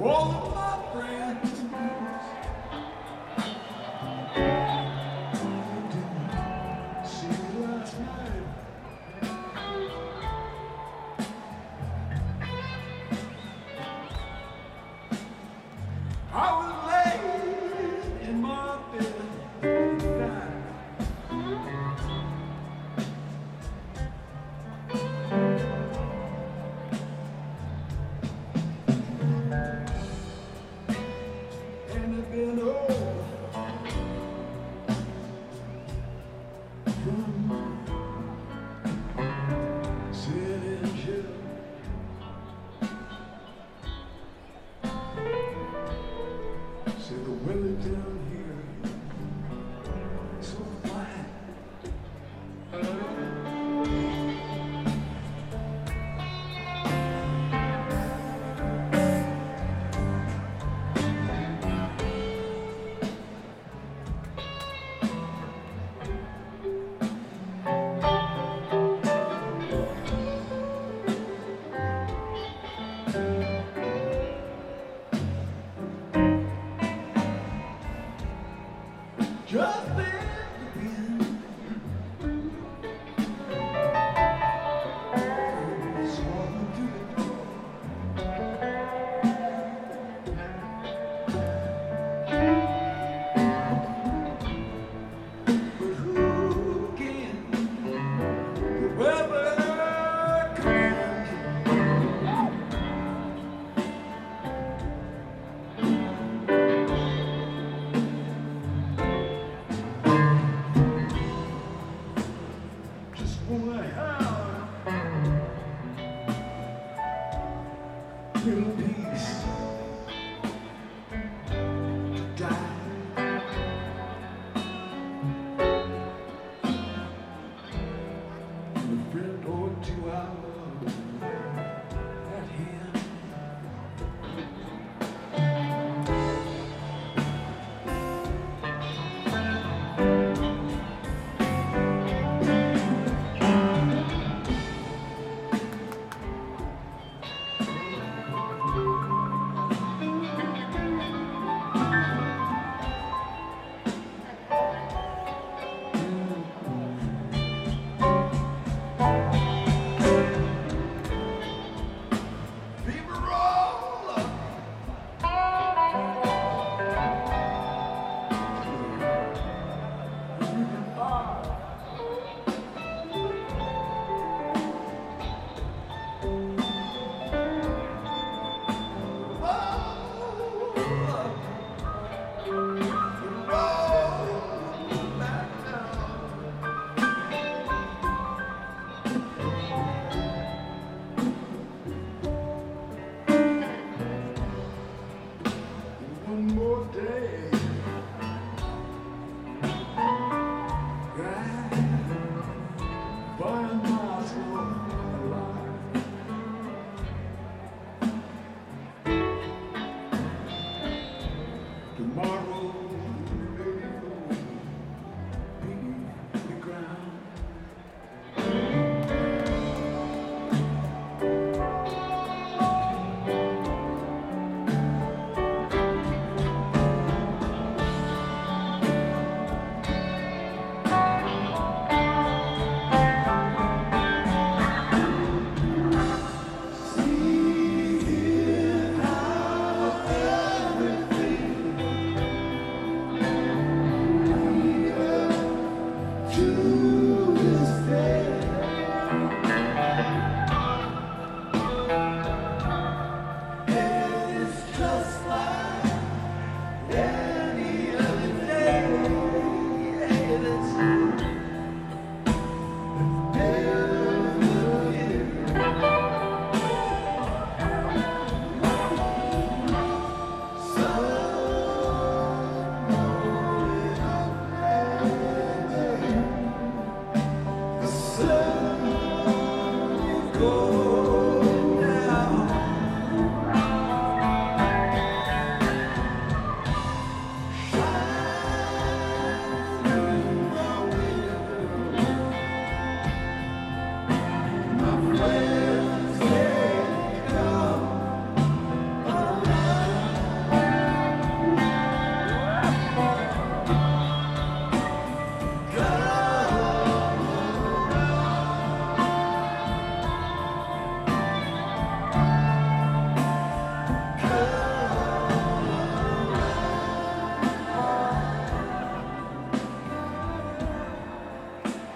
All of my friends. Just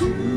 음